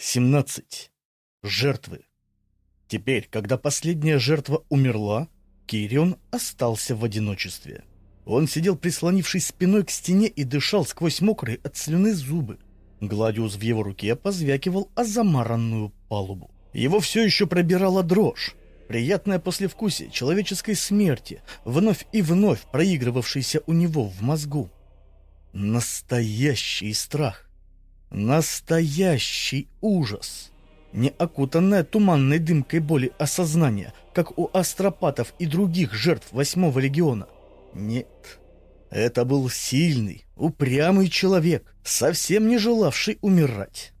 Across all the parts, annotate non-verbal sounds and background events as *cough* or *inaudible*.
17. Жертвы. Теперь, когда последняя жертва умерла, Кирион остался в одиночестве. Он сидел прислонившись спиной к стене и дышал сквозь мокрые от слюны зубы. Гладиус в его руке позвякивал о замаранную палубу. Его все еще пробирала дрожь. Приятное послевкусие человеческой смерти, вновь и вновь проигрывавшийся у него в мозгу. Настоящий страх. Настоящий ужас. Не окутанное туманной дымкой боли осознание, как у астропатов и других жертв восьмого легиона. Нет. Это был сильный, упрямый человек, совсем не желавший умирать.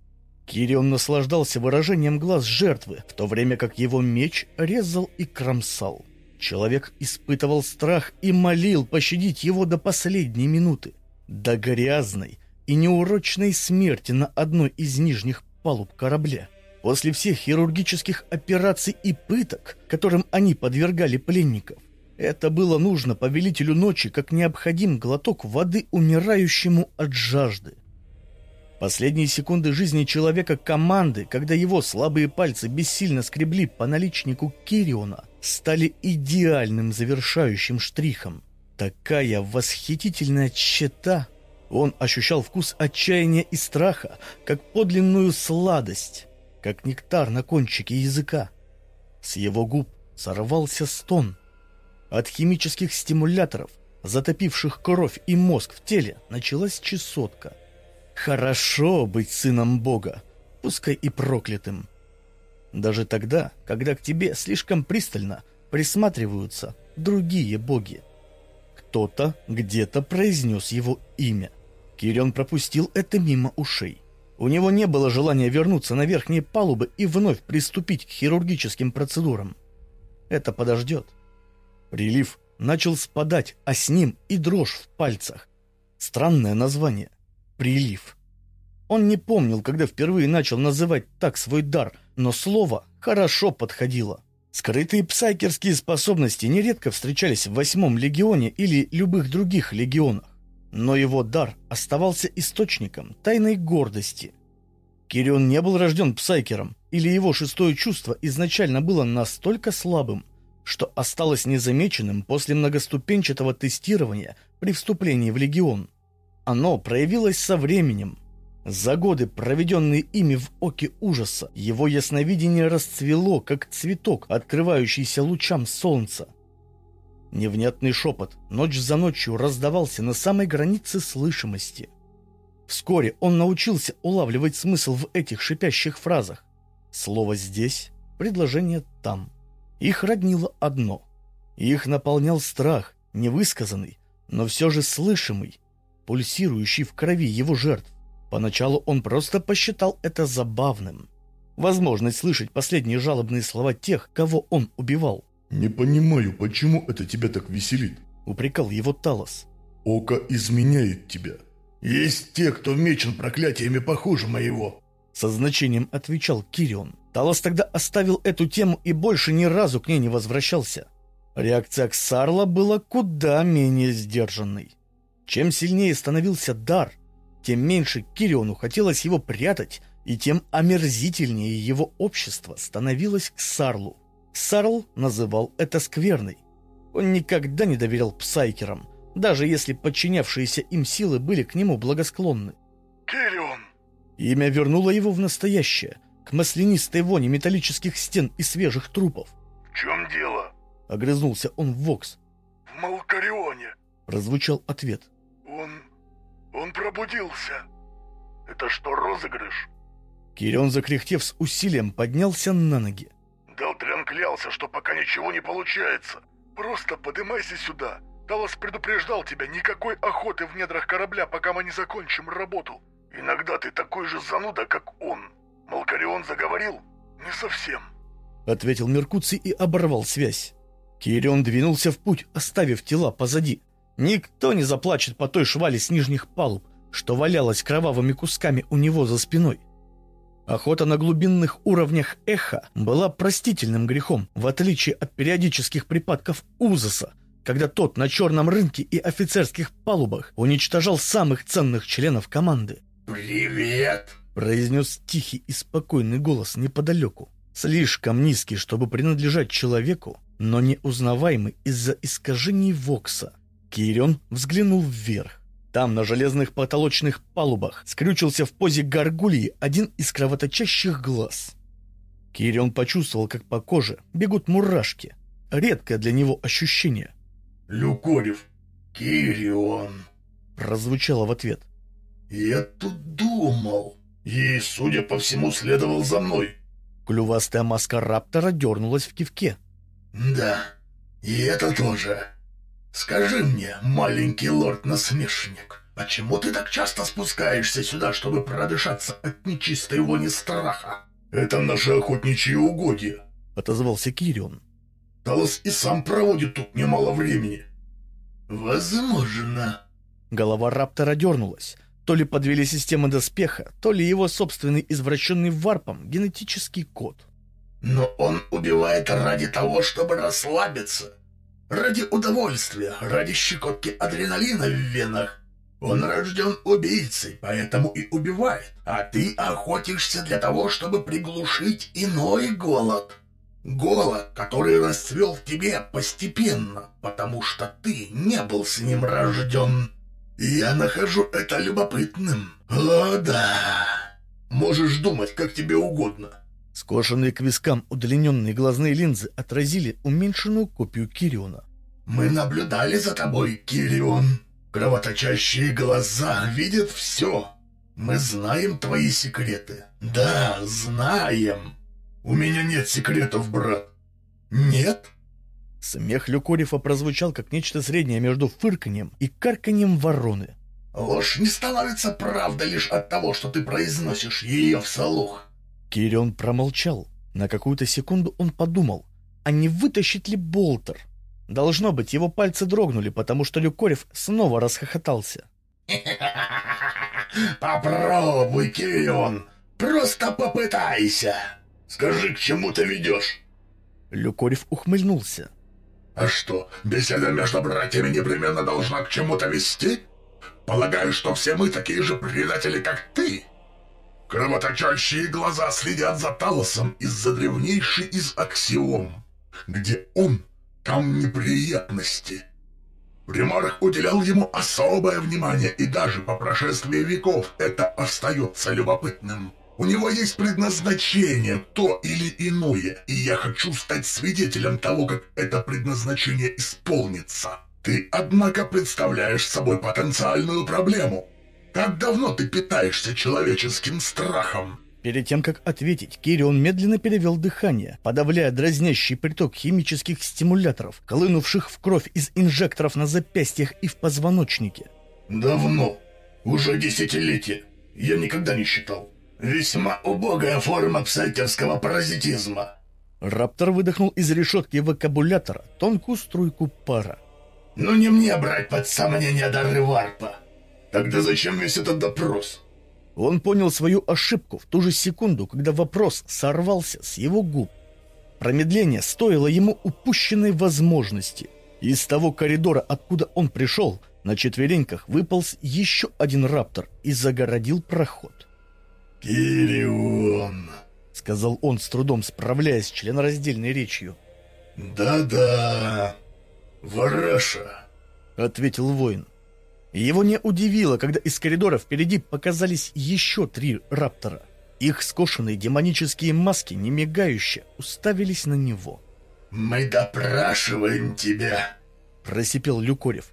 Кирион наслаждался выражением глаз жертвы, в то время как его меч резал и кромсал. Человек испытывал страх и молил пощадить его до последней минуты. До грязной, и неурочной смерти на одной из нижних палуб корабля. После всех хирургических операций и пыток, которым они подвергали пленников, это было нужно повелителю ночи как необходим глоток воды умирающему от жажды. Последние секунды жизни человека команды, когда его слабые пальцы бессильно скребли по наличнику Кириона, стали идеальным завершающим штрихом. Такая восхитительная чета он ощущал вкус отчаяния и страха, как подлинную сладость, как нектар на кончике языка. С его губ сорвался стон. От химических стимуляторов, затопивших кровь и мозг в теле, началась чесотка. Хорошо быть сыном Бога, пускай и проклятым. Даже тогда, когда к тебе слишком пристально присматриваются другие боги. Кто-то где-то произнес его имя. Кирион пропустил это мимо ушей. У него не было желания вернуться на верхние палубы и вновь приступить к хирургическим процедурам. Это подождет. Прилив начал спадать, а с ним и дрожь в пальцах. Странное название. Прилив. Он не помнил, когда впервые начал называть так свой дар, но слово хорошо подходило. Скрытые псайкерские способности нередко встречались в восьмом легионе или любых других легионах. Но его дар оставался источником тайной гордости. Кирион не был рожден псайкером, или его шестое чувство изначально было настолько слабым, что осталось незамеченным после многоступенчатого тестирования при вступлении в легион. Оно проявилось со временем. За годы, проведенные ими в оке ужаса, его ясновидение расцвело, как цветок, открывающийся лучам солнца. Невнятный шепот ночь за ночью раздавался на самой границе слышимости. Вскоре он научился улавливать смысл в этих шипящих фразах. Слово «здесь», предложение «там». Их роднило одно. Их наполнял страх, невысказанный, но все же слышимый, пульсирующий в крови его жертв. Поначалу он просто посчитал это забавным. Возможность слышать последние жалобные слова тех, кого он убивал. «Не понимаю, почему это тебя так веселит?» — упрекал его Талос. «Око изменяет тебя. Есть те, кто мечен проклятиями похуже моего». Со значением отвечал Кирион. Талос тогда оставил эту тему и больше ни разу к ней не возвращался. Реакция Ксарла была куда менее сдержанной. Чем сильнее становился дар, тем меньше Кириону хотелось его прятать, и тем омерзительнее его общество становилось к Сарлу. Сарл называл это скверной. Он никогда не доверял псайкерам, даже если подчинявшиеся им силы были к нему благосклонны. «Кирион!» Имя вернуло его в настоящее, к маслянистой воне металлических стен и свежих трупов. «В чем дело?» — огрызнулся он в Вокс. «В Малкарионе!» — прозвучал ответ. «Он... он пробудился. Это что, розыгрыш?» Кирион, закряхтев с усилием, поднялся на ноги. Делтриан клялся, что пока ничего не получается. Просто подымайся сюда. Талос предупреждал тебя, никакой охоты в недрах корабля, пока мы не закончим работу. Иногда ты такой же зануда, как он. Малкарион заговорил? Не совсем. Ответил Меркуций и оборвал связь. Кирион двинулся в путь, оставив тела позади. Никто не заплачет по той швали с нижних палуб, что валялась кровавыми кусками у него за спиной. Охота на глубинных уровнях эха была простительным грехом, в отличие от периодических припадков узоса, когда тот на черном рынке и офицерских палубах уничтожал самых ценных членов команды. «Привет!» – произнес тихий и спокойный голос неподалеку. Слишком низкий, чтобы принадлежать человеку, но не узнаваемый из-за искажений Вокса. Кирион взглянул вверх. Там, на железных потолочных палубах, скрючился в позе горгульи один из кровоточащих глаз. Кирион почувствовал, как по коже бегут мурашки. Редкое для него ощущение. «Люкорев, Кирион!» Прозвучало в ответ. «Я тут думал, и, судя по всему, следовал за мной. Клювастая маска раптора дернулась в кивке. «Да, и это тоже. Скажи мне, маленький лорд-насмешник, почему ты так часто спускаешься сюда, чтобы продышаться от нечистой вони страха?» «Это наши охотничьи угодья», — отозвался Кирион. «Талос и сам проводит тут немало времени». «Возможно». Голова раптора дернулась. То ли подвели системы доспеха, то ли его собственный извращенный варпом генетический код. Но он убивает ради того, чтобы расслабиться. Ради удовольствия, ради щекотки адреналина в венах. Он рожден убийцей, поэтому и убивает. А ты охотишься для того, чтобы приглушить иной голод. Голод, который расцвел в тебе постепенно, потому что ты не был с ним рожден. Я нахожу это любопытным. О, да. Можешь думать, как тебе угодно. Скошенные к вискам удлиненные глазные линзы отразили уменьшенную копию Кириона. Мы наблюдали за тобой, Кирион. Кровоточащие глаза видят все. Мы знаем твои секреты. Да, знаем. У меня нет секретов, брат. Нет? Смех Люкорифа прозвучал как нечто среднее между фырканьем и карканьем вороны. «Ложь не становится правдой лишь от того, что ты произносишь ее вслух». Кирион промолчал. На какую-то секунду он подумал, а не вытащит ли Болтер? Должно быть, его пальцы дрогнули, потому что Люкорев снова расхохотался. *laughs* «Попробуй, Кирион, просто попытайся. Скажи, к чему ты ведешь?» Люкорев ухмыльнулся. А что, беседа между братьями непременно должна к чему-то вести? Полагаю, что все мы такие же предатели, как ты. Кровоточащие глаза следят за Талосом из-за древнейшей из аксиом. Где он, там неприятности. Примарх уделял ему особое внимание, и даже по прошествии веков это остается любопытным. У него есть предназначение, то или иное, и я хочу стать свидетелем того, как это предназначение исполнится. Ты, однако, представляешь собой потенциальную проблему. Как давно ты питаешься человеческим страхом? Перед тем, как ответить, Кирион медленно перевел дыхание, подавляя дразнящий приток химических стимуляторов, колынувших в кровь из инжекторов на запястьях и в позвоночнике. «Давно. Уже десятилетия. Я никогда не считал. Весьма убогая форма псайтерского паразитизма. Раптор выдохнул из решетки вокабулятора тонкую струйку пара. Ну не мне брать под сомнение дары варпа. Тогда зачем весь этот допрос? Он понял свою ошибку в ту же секунду, когда вопрос сорвался с его губ. Промедление стоило ему упущенной возможности. Из того коридора, откуда он пришел, на четвереньках выполз еще один раптор и загородил проход. «Кирион», — сказал он с трудом, справляясь с членораздельной речью. «Да-да, Вараша», — ответил воин. Его не удивило, когда из коридора впереди показались еще три раптора. Их скошенные демонические маски, не мигающе, уставились на него. «Мы допрашиваем тебя», — просипел Люкорев.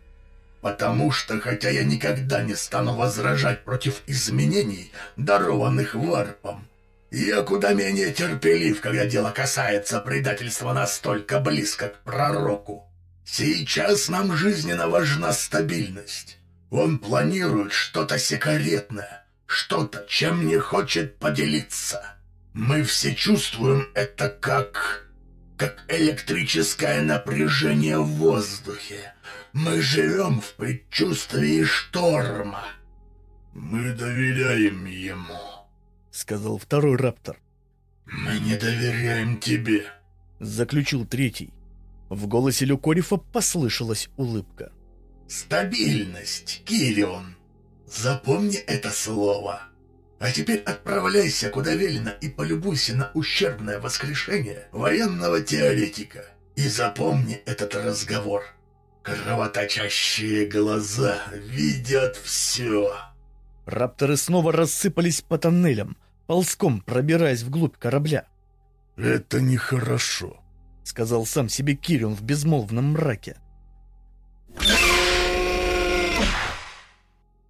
Потому что, хотя я никогда не стану возражать против изменений, дарованных варпом, я куда менее терпелив, когда дело касается предательства настолько близко к пророку. Сейчас нам жизненно важна стабильность. Он планирует что-то секретное, что-то, чем не хочет поделиться. Мы все чувствуем это как... как электрическое напряжение в воздухе. Мы живем в предчувствии шторма. Мы доверяем ему, сказал второй раптор. Мы не доверяем тебе, заключил третий. В голосе Люкорифа послышалась улыбка. Стабильность, Кирион. Запомни это слово. А теперь отправляйся куда велено и полюбуйся на ущербное воскрешение военного теоретика. И запомни этот разговор. Кровоточащие глаза видят все. Рапторы снова рассыпались по тоннелям, ползком пробираясь вглубь корабля. «Это нехорошо», — сказал сам себе Кирион в безмолвном мраке.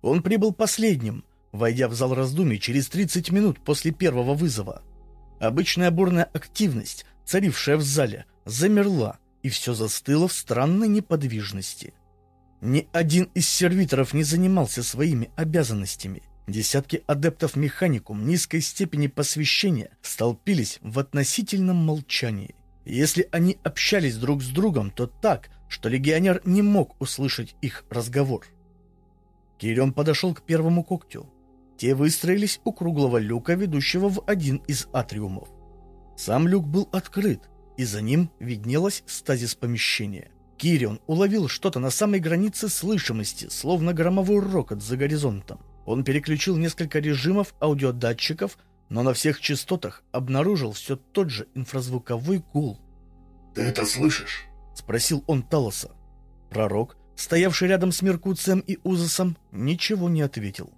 Он прибыл последним, войдя в зал раздумий через 30 минут после первого вызова. Обычная бурная активность, царившая в зале, замерла, и все застыло в странной неподвижности. Ни один из сервиторов не занимался своими обязанностями. Десятки адептов механикум низкой степени посвящения столпились в относительном молчании. Если они общались друг с другом, то так, что легионер не мог услышать их разговор. Кирион подошел к первому когтю. Те выстроились у круглого люка, ведущего в один из атриумов. Сам люк был открыт, и за ним виднелось стазис помещения. Кирион уловил что-то на самой границе слышимости, словно громовой рокот за горизонтом. Он переключил несколько режимов аудиодатчиков, но на всех частотах обнаружил все тот же инфразвуковой гул. «Ты это слышишь?» — спросил он Талоса. Пророк, стоявший рядом с Меркуцием и Узасом, ничего не ответил.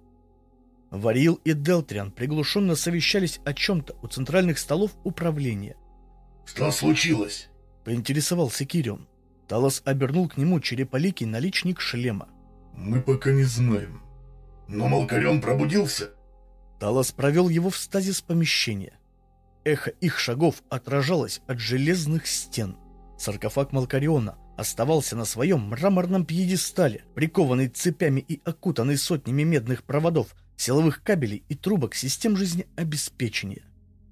Варил и Делтриан приглушенно совещались о чем-то у центральных столов управления. «Что случилось?» — поинтересовался Кирион. Талос обернул к нему череполикий наличник шлема. «Мы пока не знаем. Но Малкарен пробудился?» Талос провел его в стазис помещения. Эхо их шагов отражалось от железных стен. Саркофаг Малкариона оставался на своем мраморном пьедестале, прикованный цепями и окутанный сотнями медных проводов, силовых кабелей и трубок систем жизнеобеспечения.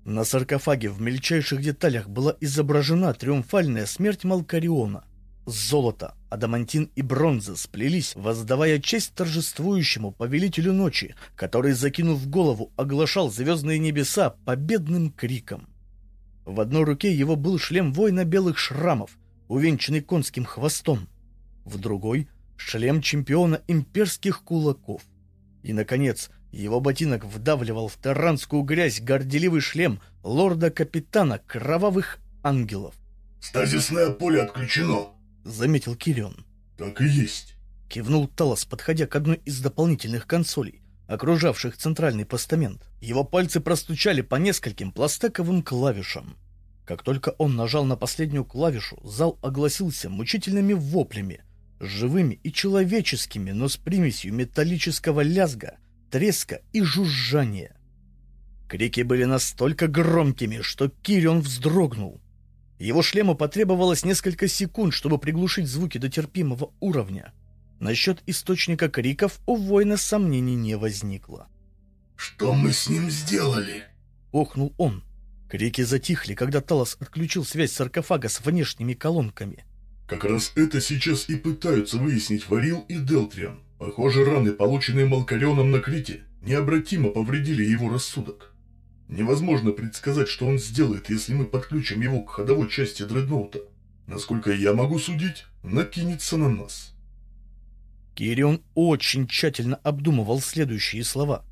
На саркофаге в мельчайших деталях была изображена триумфальная смерть Малкариона. Золото, адамантин и бронза сплелись, воздавая честь торжествующему повелителю ночи, который, закинув голову, оглашал звездные небеса победным криком. В одной руке его был шлем воина белых шрамов, увенчанный конским хвостом, в другой — шлем чемпиона имперских кулаков. И, наконец, его ботинок вдавливал в таранскую грязь горделивый шлем лорда-капитана кровавых ангелов. «Стазисное поле отключено», — заметил Кирион. «Так и есть», — кивнул Талос, подходя к одной из дополнительных консолей, окружавших центральный постамент. Его пальцы простучали по нескольким пластековым клавишам. Как только он нажал на последнюю клавишу, зал огласился мучительными воплями, живыми и человеческими, но с примесью металлического лязга, треска и жужжания. Крики были настолько громкими, что Кирион вздрогнул. Его шлему потребовалось несколько секунд, чтобы приглушить звуки до терпимого уровня. Насчет источника криков у воина сомнений не возникло. «Что мы с ним сделали?» — охнул он. Крики затихли, когда Талос отключил связь саркофага с внешними колонками. «Как раз это сейчас и пытаются выяснить Варил и Делтриан. Похоже, раны, полученные Малкарионом на Крите, необратимо повредили его рассудок. Невозможно предсказать, что он сделает, если мы подключим его к ходовой части дредноута. Насколько я могу судить, накинется на нас». Кирион очень тщательно обдумывал следующие слова.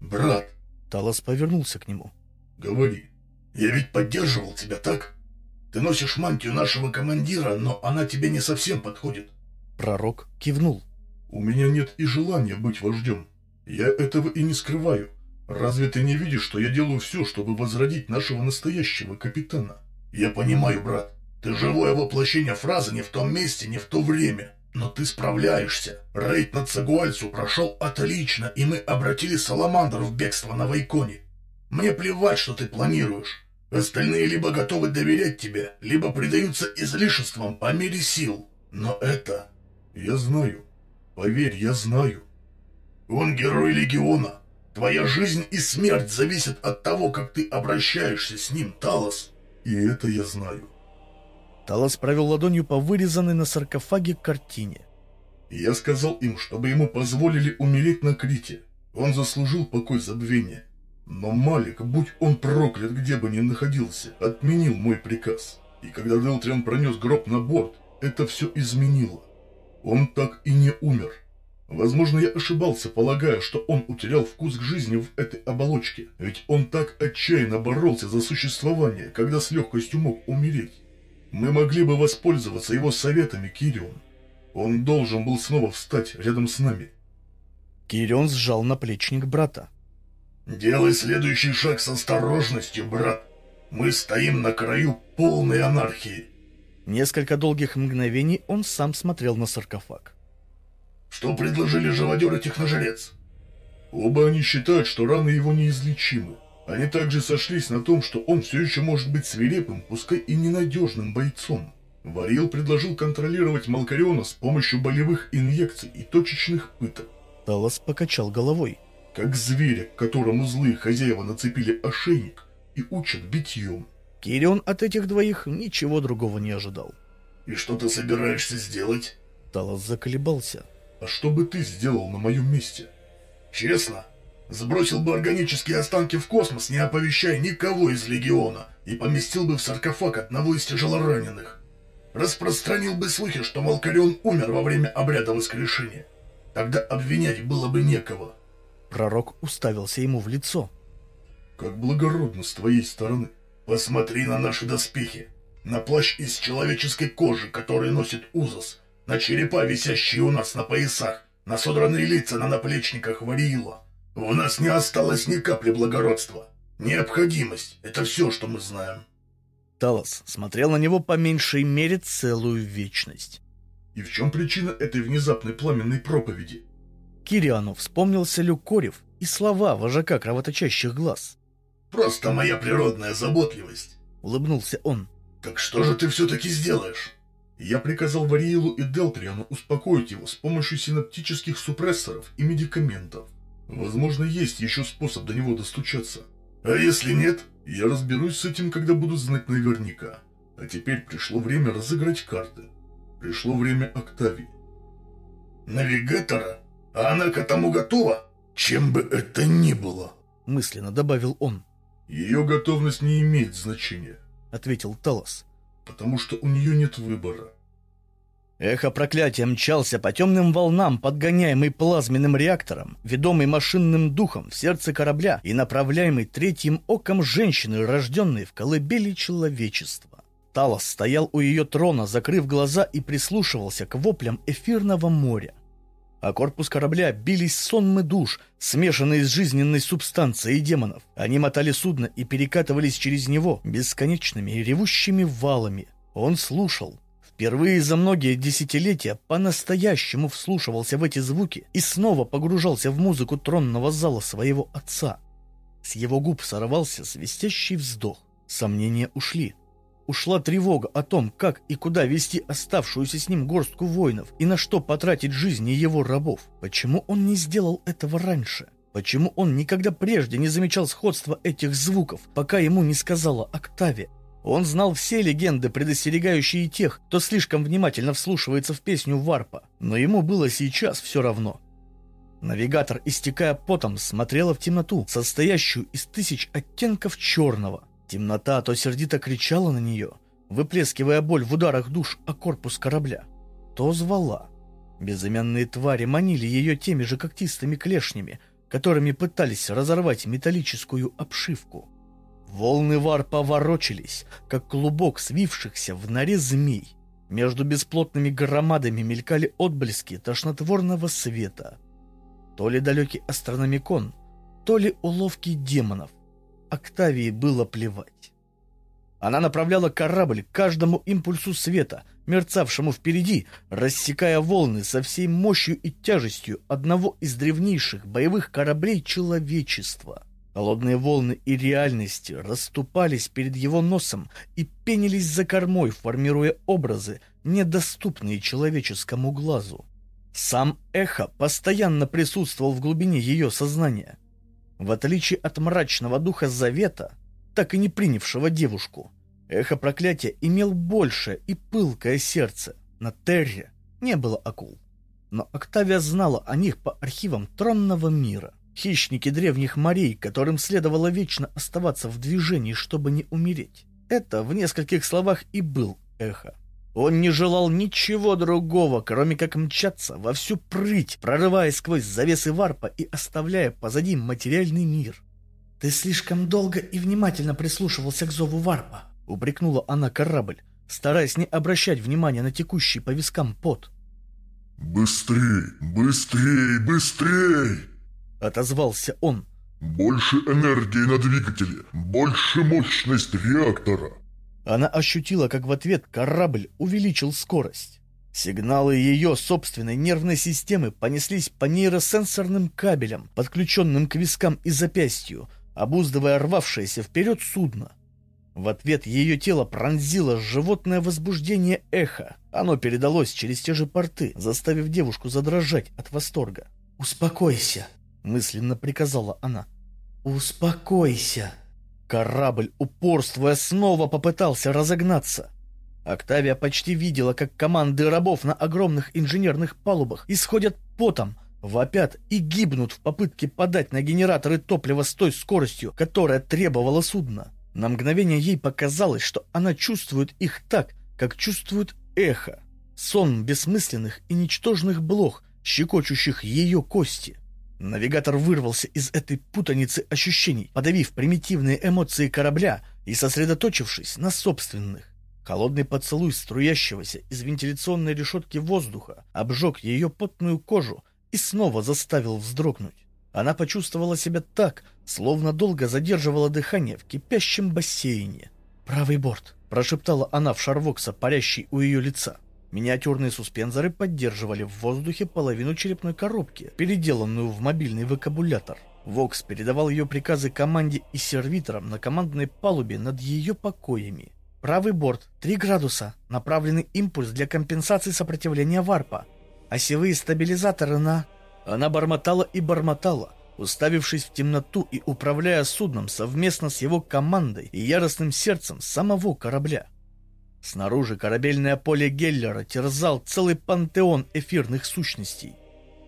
«Брат!» Талос повернулся к нему. «Говори. Я ведь поддерживал тебя, так? Ты носишь мантию нашего командира, но она тебе не совсем подходит». Пророк кивнул. «У меня нет и желания быть вождем. Я этого и не скрываю. Разве ты не видишь, что я делаю все, чтобы возродить нашего настоящего капитана?» «Я понимаю, брат. Ты живое воплощение фразы не в том месте, не в то время. Но ты справляешься. Рейд над Сагуальцу прошел отлично, и мы обратили Саламандр в бегство на Вайконе. Мне плевать, что ты планируешь. Остальные либо готовы доверять тебе, либо предаются излишествам по мере сил. Но это... Я знаю. Поверь, я знаю. Он герой Легиона. Твоя жизнь и смерть зависят от того, как ты обращаешься с ним, Талос. И это я знаю. Талос провел ладонью по вырезанной на саркофаге картине. Я сказал им, чтобы ему позволили умереть на Крите. Он заслужил покой забвения. Но Малик, будь он проклят, где бы ни находился, отменил мой приказ. И когда Делтриан пронес гроб на борт, это все изменило. Он так и не умер. Возможно, я ошибался, полагая, что он утерял вкус к жизни в этой оболочке, ведь он так отчаянно боролся за существование, когда с легкостью мог умереть. Мы могли бы воспользоваться его советами, Кирион. Он должен был снова встать рядом с нами. Кирион сжал наплечник брата. «Делай следующий шаг с осторожностью, брат. Мы стоим на краю полной анархии». Несколько долгих мгновений он сам смотрел на саркофаг. Что предложили живодеры техножрец? Оба они считают, что раны его неизлечимы. Они также сошлись на том, что он все еще может быть свирепым, пускай и ненадежным бойцом. Варил предложил контролировать Малкариона с помощью болевых инъекций и точечных пыток. Талос покачал головой. Как зверя, которому злые хозяева нацепили ошейник и учат битьем. Кирион от этих двоих ничего другого не ожидал. «И что ты собираешься сделать?» Талос заколебался. А что бы ты сделал на моем месте? Честно, сбросил бы органические останки в космос, не оповещая никого из Легиона, и поместил бы в саркофаг одного из тяжелораненых. Распространил бы слухи, что Малкарион умер во время обряда воскрешения. Тогда обвинять было бы некого. Пророк уставился ему в лицо. Как благородно с твоей стороны. Посмотри на наши доспехи. На плащ из человеческой кожи, который носит Узас, на черепа, висящие у нас на поясах, на содранные лица на наплечниках Вариила. В нас не осталось ни капли благородства. Необходимость — это все, что мы знаем. Талос смотрел на него по меньшей мере целую вечность. И в чем причина этой внезапной пламенной проповеди? Кириану вспомнился Люкорев и слова вожака кровоточащих глаз. «Просто моя природная заботливость», — улыбнулся он. «Так что же ты все-таки сделаешь?» Я приказал Вариилу и Делтриану успокоить его с помощью синаптических супрессоров и медикаментов. Возможно, есть еще способ до него достучаться. А если нет, я разберусь с этим, когда буду знать наверняка. А теперь пришло время разыграть карты. Пришло время Октавии. Навигатора? А она к этому готова? Чем бы это ни было, мысленно добавил он. Ее готовность не имеет значения, ответил Талос потому что у нее нет выбора. Эхо проклятия мчался по темным волнам, подгоняемый плазменным реактором, ведомый машинным духом в сердце корабля и направляемый третьим оком женщины, рожденной в колыбели человечества. Талос стоял у ее трона, закрыв глаза и прислушивался к воплям эфирного моря. А корпус корабля бились сонмы душ, смешанные с жизненной субстанцией демонов. Они мотали судно и перекатывались через него бесконечными ревущими валами. Он слушал. Впервые за многие десятилетия по-настоящему вслушивался в эти звуки и снова погружался в музыку тронного зала своего отца. С его губ сорвался свистящий вздох. Сомнения ушли. Ушла тревога о том, как и куда вести оставшуюся с ним горстку воинов и на что потратить жизни его рабов. Почему он не сделал этого раньше? Почему он никогда прежде не замечал сходства этих звуков, пока ему не сказала Октавия? Он знал все легенды, предостерегающие тех, кто слишком внимательно вслушивается в песню Варпа, но ему было сейчас все равно. Навигатор, истекая потом, смотрела в темноту, состоящую из тысяч оттенков черного – Темнота то сердито кричала на нее, выплескивая боль в ударах душ о корпус корабля, то звала. Безымянные твари манили ее теми же когтистыми клешнями, которыми пытались разорвать металлическую обшивку. Волны вар поворочились, как клубок свившихся в норе змей. Между бесплотными громадами мелькали отблески тошнотворного света. То ли далекий астрономикон, то ли уловки демонов. Октавии было плевать. Она направляла корабль к каждому импульсу света, мерцавшему впереди, рассекая волны со всей мощью и тяжестью одного из древнейших боевых кораблей человечества. Холодные волны и реальности расступались перед его носом и пенились за кормой, формируя образы, недоступные человеческому глазу. Сам Эхо постоянно присутствовал в глубине ее сознания. В отличие от мрачного духа Завета, так и не принявшего девушку, эхо проклятия имел большее и пылкое сердце. На Терре не было акул. Но Октавия знала о них по архивам тронного мира. Хищники древних морей, которым следовало вечно оставаться в движении, чтобы не умереть. Это в нескольких словах и был эхо. Он не желал ничего другого, кроме как мчаться во всю прыть, прорываясь сквозь завесы варпа и оставляя позади материальный мир. «Ты слишком долго и внимательно прислушивался к зову варпа», — упрекнула она корабль, стараясь не обращать внимания на текущий по вискам пот. «Быстрей, быстрей, быстрей!» — отозвался он. «Больше энергии на двигателе, больше мощность реактора!» Она ощутила, как в ответ корабль увеличил скорость. Сигналы ее собственной нервной системы понеслись по нейросенсорным кабелям, подключенным к вискам и запястью, обуздывая рвавшееся вперед судно. В ответ ее тело пронзило животное возбуждение эхо. Оно передалось через те же порты, заставив девушку задрожать от восторга. «Успокойся», — мысленно приказала она. «Успокойся». Корабль, упорствуя, снова попытался разогнаться. Октавия почти видела, как команды рабов на огромных инженерных палубах исходят потом, вопят и гибнут в попытке подать на генераторы топлива с той скоростью, которая требовала судна. На мгновение ей показалось, что она чувствует их так, как чувствует эхо. Сон бессмысленных и ничтожных блох, щекочущих ее кости. Навигатор вырвался из этой путаницы ощущений, подавив примитивные эмоции корабля и сосредоточившись на собственных. Холодный поцелуй струящегося из вентиляционной решетки воздуха обжег ее потную кожу и снова заставил вздрогнуть. Она почувствовала себя так, словно долго задерживала дыхание в кипящем бассейне. «Правый борт», — прошептала она в шарвокса, парящий у ее лица. Миниатюрные суспензоры поддерживали в воздухе половину черепной коробки, переделанную в мобильный вокабулятор. Вокс передавал ее приказы команде и сервиторам на командной палубе над ее покоями. Правый борт, 3 градуса, направленный импульс для компенсации сопротивления варпа. Осевые стабилизаторы на... Она бормотала и бормотала, уставившись в темноту и управляя судном совместно с его командой и яростным сердцем самого корабля. Снаружи корабельное поле Геллера терзал целый пантеон эфирных сущностей.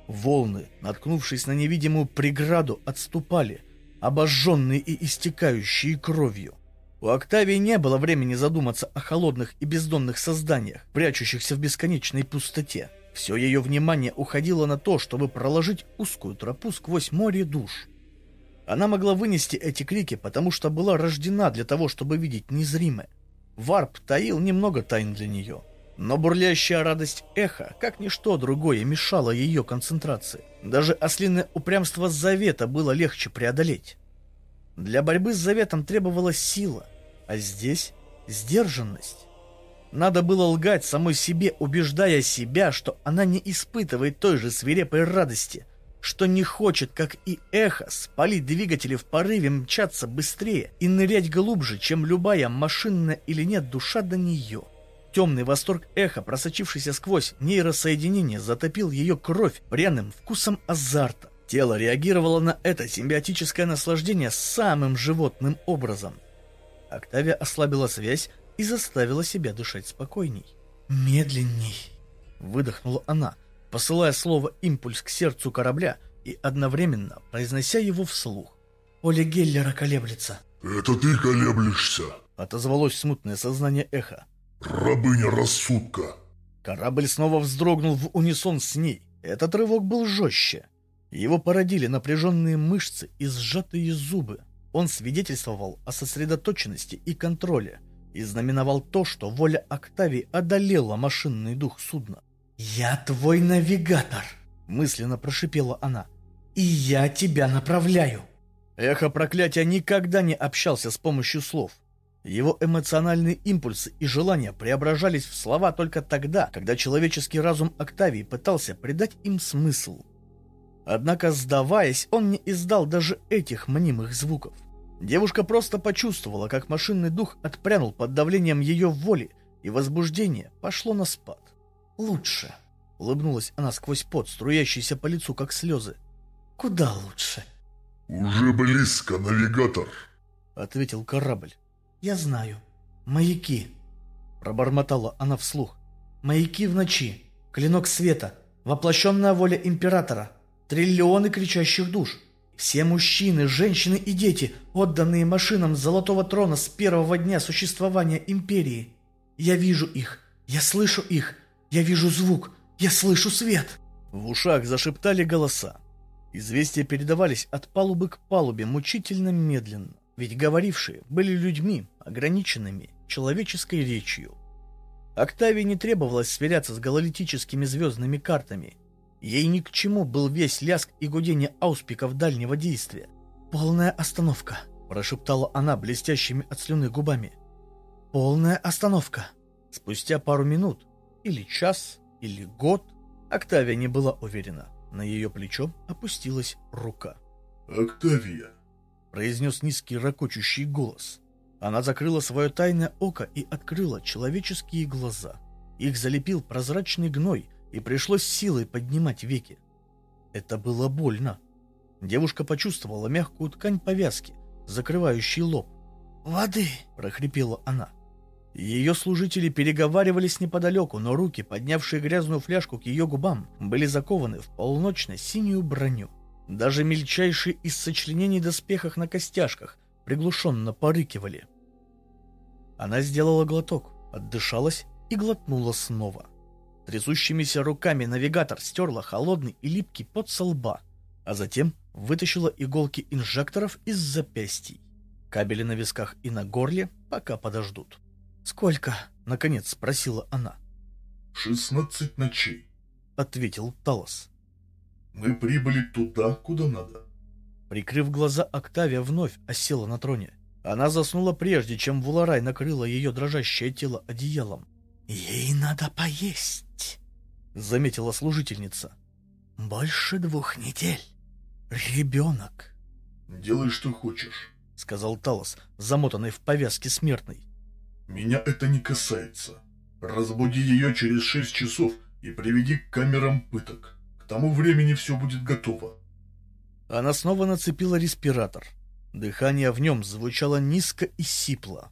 Волны, наткнувшись на невидимую преграду, отступали, обожженные и истекающие кровью. У Октавии не было времени задуматься о холодных и бездонных созданиях, прячущихся в бесконечной пустоте. Все ее внимание уходило на то, чтобы проложить узкую тропу сквозь море душ. Она могла вынести эти крики, потому что была рождена для того, чтобы видеть незримое. Варп таил немного тайн для нее, но бурлящая радость эха, как ничто другое, мешала ее концентрации. Даже ослиное упрямство Завета было легче преодолеть. Для борьбы с Заветом требовалась сила, а здесь — сдержанность. Надо было лгать самой себе, убеждая себя, что она не испытывает той же свирепой радости, что не хочет, как и эхо, спалить двигатели в порыве мчаться быстрее и нырять глубже, чем любая машинная или нет душа до нее. Темный восторг эха, просочившийся сквозь нейросоединение, затопил ее кровь пряным вкусом азарта. Тело реагировало на это симбиотическое наслаждение самым животным образом. Октавия ослабила связь, и заставила себя дышать спокойней. «Медленней!» — выдохнула она, посылая слово «импульс» к сердцу корабля и одновременно произнося его вслух. «Поле Геллера колеблется». «Это ты колеблешься!» — отозвалось смутное сознание эха. «Рабыня рассудка!» Корабль снова вздрогнул в унисон с ней. Этот рывок был жестче. Его породили напряженные мышцы и сжатые зубы. Он свидетельствовал о сосредоточенности и контроле, и знаменовал то, что воля Октавии одолела машинный дух судна. «Я твой навигатор!» — мысленно прошипела она. «И я тебя направляю!» Эхо проклятия никогда не общался с помощью слов. Его эмоциональные импульсы и желания преображались в слова только тогда, когда человеческий разум Октавии пытался придать им смысл. Однако, сдаваясь, он не издал даже этих мнимых звуков. Девушка просто почувствовала, как машинный дух отпрянул под давлением ее воли, и возбуждение пошло на спад. «Лучше», — улыбнулась она сквозь пот, струящийся по лицу, как слезы. «Куда лучше?» «Уже близко, навигатор», — ответил корабль. «Я знаю. Маяки», — пробормотала она вслух. «Маяки в ночи, клинок света, воплощенная воля императора, триллионы кричащих душ». Все мужчины, женщины и дети, отданные машинам Золотого Трона с первого дня существования Империи. Я вижу их. Я слышу их! Я вижу звук! Я слышу свет!» В ушах зашептали голоса. Известия передавались от палубы к палубе мучительно медленно, ведь говорившие были людьми, ограниченными человеческой речью. Октавии не требовалось сверяться с гололитическими звездными картами. Ей ни к чему был весь ляск и гудение ауспиков дальнего действия. «Полная остановка», — прошептала она блестящими от слюны губами. «Полная остановка». Спустя пару минут, или час, или год, Октавия не была уверена. На ее плечо опустилась рука. «Октавия», — произнес низкий ракочущий голос. Она закрыла свое тайное око и открыла человеческие глаза. Их залепил прозрачный гной, и пришлось силой поднимать веки. Это было больно. Девушка почувствовала мягкую ткань повязки, закрывающий лоб. «Воды!» — прохрипела она. Ее служители переговаривались неподалеку, но руки, поднявшие грязную фляжку к ее губам, были закованы в полночно-синюю броню. Даже мельчайшие из сочленений доспехах на костяшках приглушенно порыкивали. Она сделала глоток, отдышалась и глотнула снова. Трясущимися руками навигатор стерла холодный и липкий пот со лба, а затем вытащила иголки инжекторов из запястий. Кабели на висках и на горле пока подождут. «Сколько?» — наконец спросила она. «Шестнадцать ночей», — ответил Талос. «Мы прибыли туда, куда надо». Прикрыв глаза, Октавия вновь осела на троне. Она заснула прежде, чем Вуларай накрыла ее дрожащее тело одеялом. «Ей надо поесть», — заметила служительница. «Больше двух недель. Ребенок». «Делай, что хочешь», — сказал Талос, замотанный в повязке смертной. Меня это не касается. Разбуди ее через шесть часов и приведи к камерам пыток. К тому времени все будет готово. Она снова нацепила респиратор. Дыхание в нем звучало низко и сипло.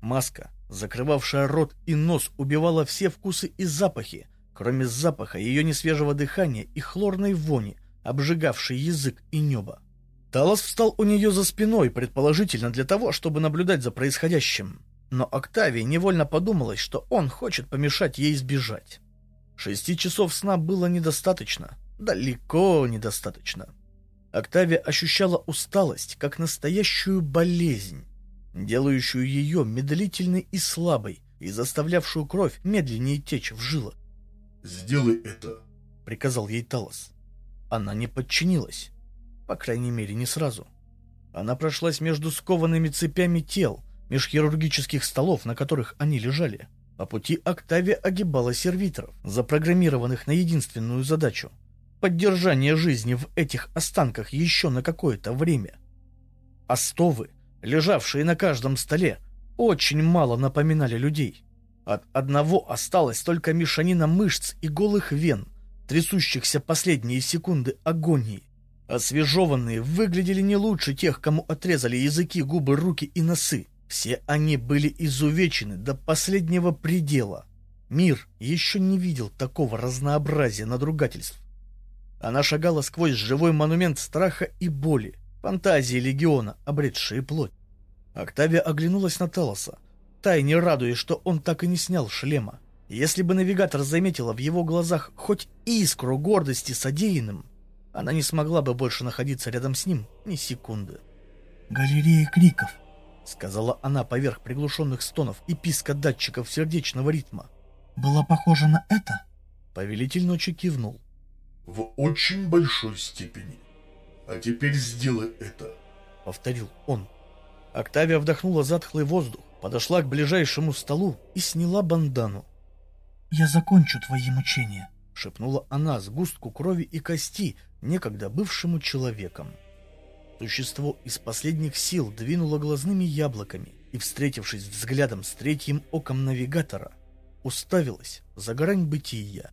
Маска, закрывавшая рот и нос, убивала все вкусы и запахи, кроме запаха ее несвежего дыхания и хлорной вони, обжигавшей язык и небо. Талос встал у нее за спиной, предположительно для того, чтобы наблюдать за происходящим. Но Октавии невольно подумалось, что он хочет помешать ей сбежать. Шести часов сна было недостаточно, далеко недостаточно. Октавия ощущала усталость, как настоящую болезнь, делающую ее медлительной и слабой и заставлявшую кровь медленнее течь в жилах. «Сделай это», — приказал ей Талос. Она не подчинилась, по крайней мере, не сразу. Она прошлась между скованными цепями тел, меж хирургических столов, на которых они лежали. По пути Октавия огибала сервиторов, запрограммированных на единственную задачу — поддержание жизни в этих останках еще на какое-то время. Остовы, лежавшие на каждом столе, очень мало напоминали людей. От одного осталась только мешанина мышц и голых вен, трясущихся последние секунды агонии. Освежеванные выглядели не лучше тех, кому отрезали языки, губы, руки и носы. Все они были изувечены до последнего предела. Мир еще не видел такого разнообразия надругательств. Она шагала сквозь живой монумент страха и боли, фантазии легиона, обретшие плоть. Октавия оглянулась на Талоса, тайне радуясь, что он так и не снял шлема. Если бы навигатор заметила в его глазах хоть искру гордости содеянным, она не смогла бы больше находиться рядом с ним ни секунды. «Галерея криков», — сказала она поверх приглушенных стонов и писка датчиков сердечного ритма. «Была похожа на это?» Повелитель ночи кивнул. «В очень большой степени. А теперь сделай это», — повторил он. Октавия вдохнула затхлый воздух, подошла к ближайшему столу и сняла бандану. «Я закончу твои мучения», — шепнула она сгустку крови и кости, некогда бывшему человеком. Существо из последних сил двинуло глазными яблоками и, встретившись взглядом с третьим оком навигатора, уставилось за грань бытия.